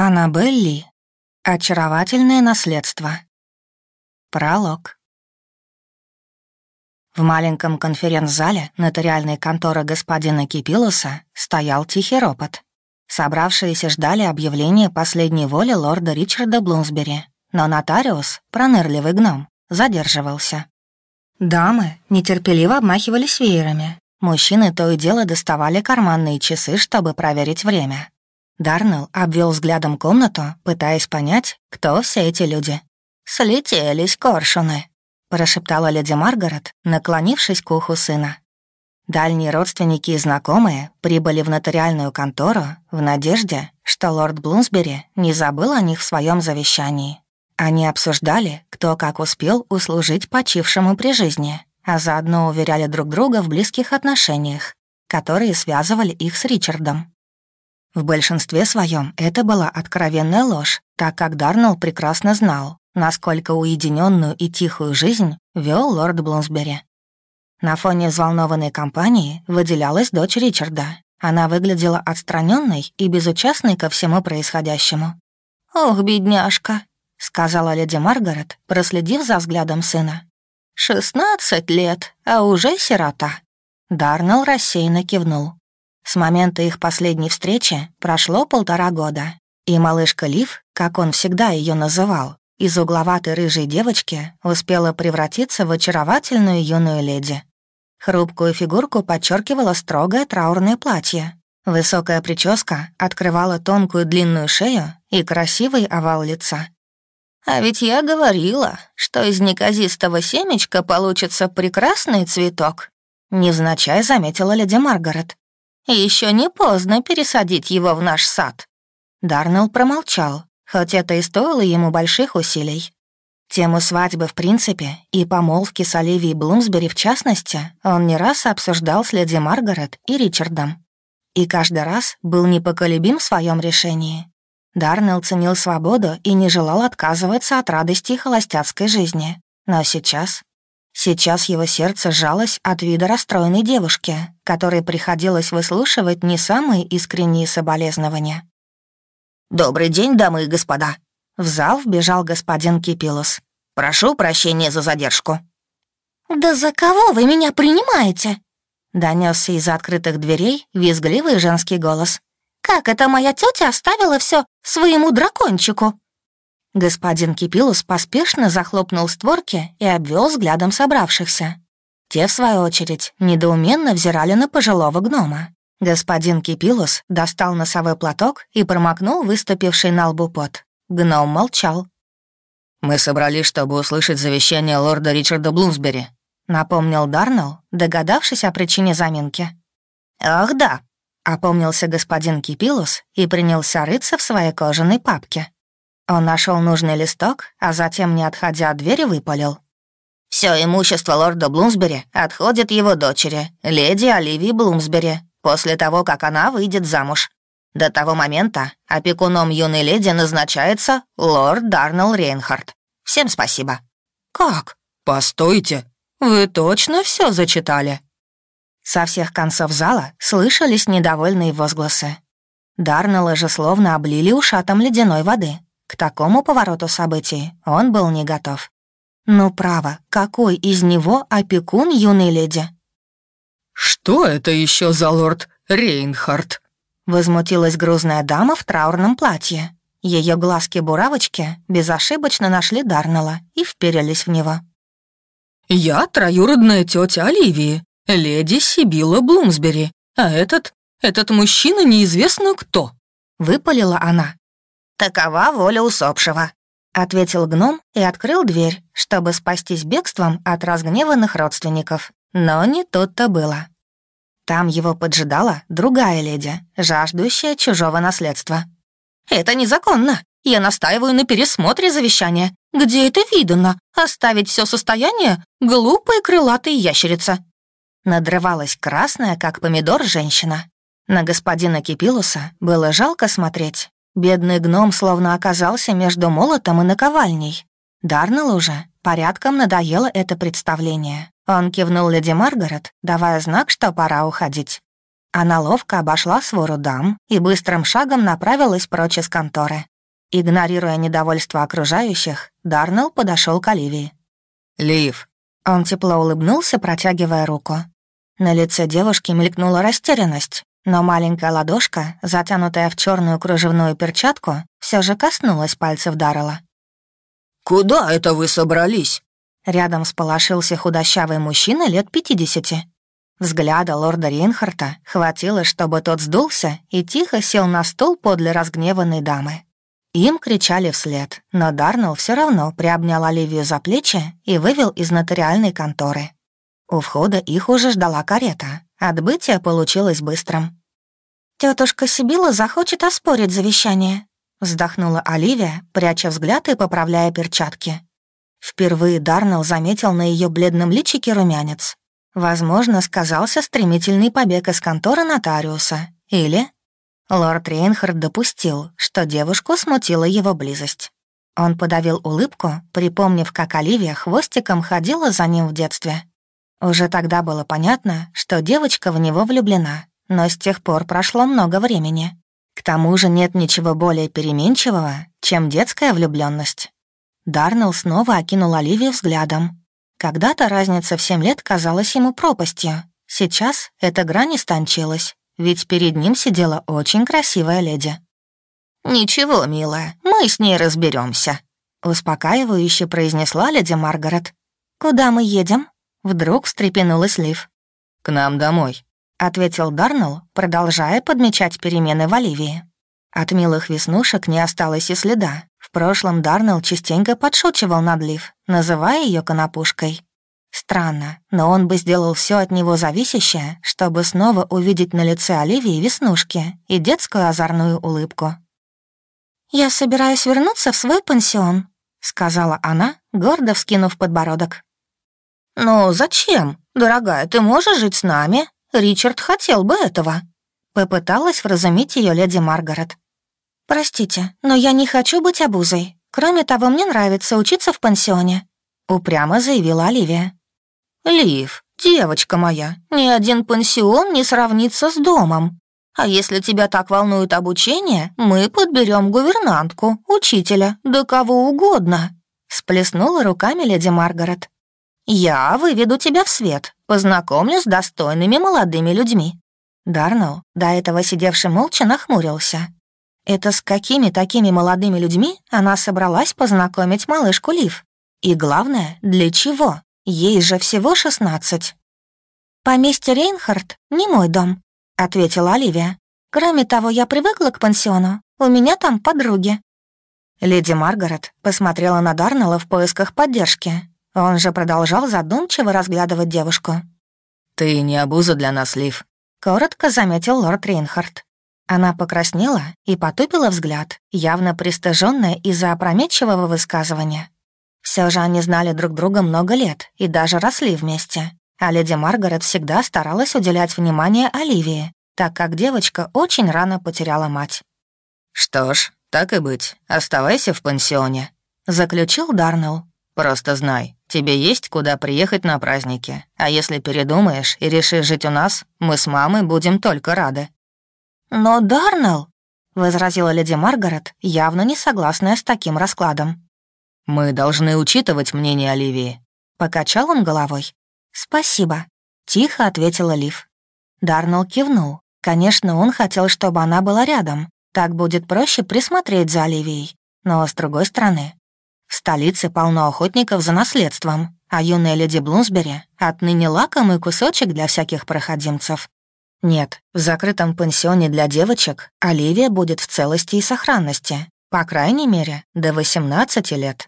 Аннабелли. Очаровательное наследство. Пролог. В маленьком конференц-зале нотариальной конторы господина Кипилуса стоял тихий ропот. Собравшиеся ждали объявления последней воли лорда Ричарда Блумсбери, но нотариус, пронырливый гном, задерживался. Дамы нетерпеливо обмахивались веерами. Мужчины то и дело доставали карманные часы, чтобы проверить время. Дарнелл обвел взглядом комнату, пытаясь понять, кто все эти люди. «Слетелись коршуны», — прошептала леди Маргарет, наклонившись к уху сына. Дальние родственники и знакомые прибыли в нотариальную контору в надежде, что лорд Блумсбери не забыл о них в своем завещании. Они обсуждали, кто как успел услужить почившему при жизни, а заодно уверяли друг друга в близких отношениях, которые связывали их с Ричардом. В большинстве своем это была откровенная ложь, так как Дарнелл прекрасно знал, насколько уединенную и тихую жизнь вел лорд Блумсбери. На фоне взволнованной компании выделялась дочь Ричарда. Она выглядела отстраненной и безучастной ко всему происходящему. «Ох, бедняжка», — сказала леди Маргарет, проследив за взглядом сына. «Шестнадцать лет, а уже сирота». Дарнелл рассеянно кивнул. С момента их последней встречи прошло полтора года, и малышка Лив, как он всегда ее называл, из угловатой рыжей девочки успела превратиться в очаровательную юную леди. Хрупкую фигурку подчеркивало строгое траурное платье. Высокая прическа открывала тонкую длинную шею и красивый овал лица. «А ведь я говорила, что из неказистого семечка получится прекрасный цветок», невзначай заметила леди Маргарет. Еще не поздно пересадить его в наш сад». Дарнелл промолчал, хоть это и стоило ему больших усилий. Тему свадьбы в принципе и помолвки с Оливией Блумсбери в частности он не раз обсуждал с леди Маргарет и Ричардом. И каждый раз был непоколебим в своем решении. Дарнелл ценил свободу и не желал отказываться от радости холостяцкой жизни. Но сейчас Сейчас его сердце сжалось от вида расстроенной девушки, которой приходилось выслушивать не самые искренние соболезнования. «Добрый день, дамы и господа!» В зал вбежал господин Кипилус. «Прошу прощения за задержку». «Да за кого вы меня принимаете?» Донесся из открытых дверей визгливый женский голос. «Как это моя тетя оставила все своему дракончику?» Господин Кипилус поспешно захлопнул створки и обвел взглядом собравшихся. Те, в свою очередь, недоуменно взирали на пожилого гнома. Господин Кипилус достал носовой платок и промокнул выступивший на лбу пот. Гном молчал. «Мы собрались, чтобы услышать завещание лорда Ричарда Блумсбери», напомнил Дарнелл, догадавшись о причине заминки. «Ах да», — опомнился господин Кипилус и принялся рыться в своей кожаной папке. Он нашел нужный листок, а затем, не отходя от двери, выпалил. Все имущество лорда Блумсбери отходит его дочери, леди Оливии Блумсбери, после того, как она выйдет замуж. До того момента опекуном юной леди назначается лорд Дарнелл Рейнхард. Всем спасибо». «Как?» «Постойте, вы точно все зачитали?» Со всех концов зала слышались недовольные возгласы. Дарнелла же словно облили ушатом ледяной воды. К такому повороту событий он был не готов. Ну, право, какой из него опекун юной леди? «Что это еще за лорд Рейнхард?» Возмутилась грузная дама в траурном платье. Ее глазки-буравочки безошибочно нашли Дарнелла и вперились в него. «Я троюродная тетя Оливии, леди Сибила Блумсбери, а этот, этот мужчина неизвестно кто», — выпалила она. «Такова воля усопшего», — ответил гном и открыл дверь, чтобы спастись бегством от разгневанных родственников. Но не тут-то было. Там его поджидала другая леди, жаждущая чужого наследства. «Это незаконно. Я настаиваю на пересмотре завещания. Где это видано? Оставить все состояние? Глупая крылатая ящерица». Надрывалась красная, как помидор, женщина. На господина Кипилуса было жалко смотреть. Бедный гном словно оказался между молотом и наковальней. Дарнелл уже порядком надоело это представление. Он кивнул леди Маргарет, давая знак, что пора уходить. Она ловко обошла свору дам и быстрым шагом направилась прочь из конторы. Игнорируя недовольство окружающих, Дарнелл подошел к Оливии. «Лив». Он тепло улыбнулся, протягивая руку. На лице девушки мелькнула растерянность, но маленькая ладошка, затянутая в черную кружевную перчатку, все же коснулась пальцев Даррелла. «Куда это вы собрались?» Рядом сполошился худощавый мужчина лет пятидесяти. Взгляда лорда Рейнхарта хватило, чтобы тот сдулся и тихо сел на стул подле разгневанной дамы. Им кричали вслед, но Дарнелл все равно приобнял Оливию за плечи и вывел из нотариальной конторы. У входа их уже ждала карета. Отбытие получилось быстрым. Тетушка Сибила захочет оспорить завещание», — вздохнула Оливия, пряча взгляд и поправляя перчатки. Впервые Дарнелл заметил на ее бледном личике румянец. Возможно, сказался стремительный побег из конторы нотариуса. Или... Лорд Рейнхард допустил, что девушку смутила его близость. Он подавил улыбку, припомнив, как Оливия хвостиком ходила за ним в детстве. Уже тогда было понятно, что девочка в него влюблена, но с тех пор прошло много времени. К тому же нет ничего более переменчивого, чем детская влюбленность. Дарнелл снова окинул Оливию взглядом. Когда-то разница в семь лет казалась ему пропастью. Сейчас эта грань истончилась, ведь перед ним сидела очень красивая леди. «Ничего, милая, мы с ней разберемся, успокаивающе произнесла леди Маргарет. «Куда мы едем?» Вдруг встрепенулась Лив. «К нам домой», — ответил Дарнелл, продолжая подмечать перемены в Оливии. От милых веснушек не осталось и следа, в прошлом Дарнелл частенько подшучивал над Лив, называя ее конопушкой. Странно, но он бы сделал все от него зависящее, чтобы снова увидеть на лице Оливии веснушки и детскую озорную улыбку. «Я собираюсь вернуться в свой пансион», — сказала она, гордо вскинув подбородок. «Ну, зачем? Дорогая, ты можешь жить с нами? Ричард хотел бы этого», — попыталась вразумить ее леди Маргарет. «Простите, но я не хочу быть обузой. Кроме того, мне нравится учиться в пансионе», — упрямо заявила Оливия. «Лив, девочка моя, ни один пансион не сравнится с домом. А если тебя так волнует обучение, мы подберем гувернантку, учителя, да кого угодно», — сплеснула руками леди Маргарет. «Я выведу тебя в свет, познакомлю с достойными молодыми людьми». Дарнелл, до этого сидевший молча, нахмурился. Это с какими такими молодыми людьми она собралась познакомить малышку Лив? И главное, для чего? Ей же всего шестнадцать. «Поместье Рейнхард не мой дом», — ответила Оливия. «Кроме того, я привыкла к пансиону. У меня там подруги». Леди Маргарет посмотрела на Дарнелла в поисках поддержки. Он же продолжал задумчиво разглядывать девушку. «Ты не обуза для нас, Лив», — коротко заметил лорд Рейнхард. Она покраснела и потупила взгляд, явно пристыженная из-за опрометчивого высказывания. Все же они знали друг друга много лет и даже росли вместе. А леди Маргарет всегда старалась уделять внимание Оливии, так как девочка очень рано потеряла мать. «Что ж, так и быть, оставайся в пансионе», — заключил Дарнелл. «Просто знай, тебе есть куда приехать на праздники, а если передумаешь и решишь жить у нас, мы с мамой будем только рады». «Но Дарнелл», — возразила леди Маргарет, явно не согласная с таким раскладом. «Мы должны учитывать мнение Оливии», — покачал он головой. «Спасибо», — тихо ответила Лив. Дарнелл кивнул. Конечно, он хотел, чтобы она была рядом. Так будет проще присмотреть за Оливией. Но, с другой стороны, в столице полно охотников за наследством, а юная леди Блумсбери — отныне лакомый кусочек для всяких проходимцев. Нет, в закрытом пансионе для девочек Оливия будет в целости и сохранности, по крайней мере, до 18 лет.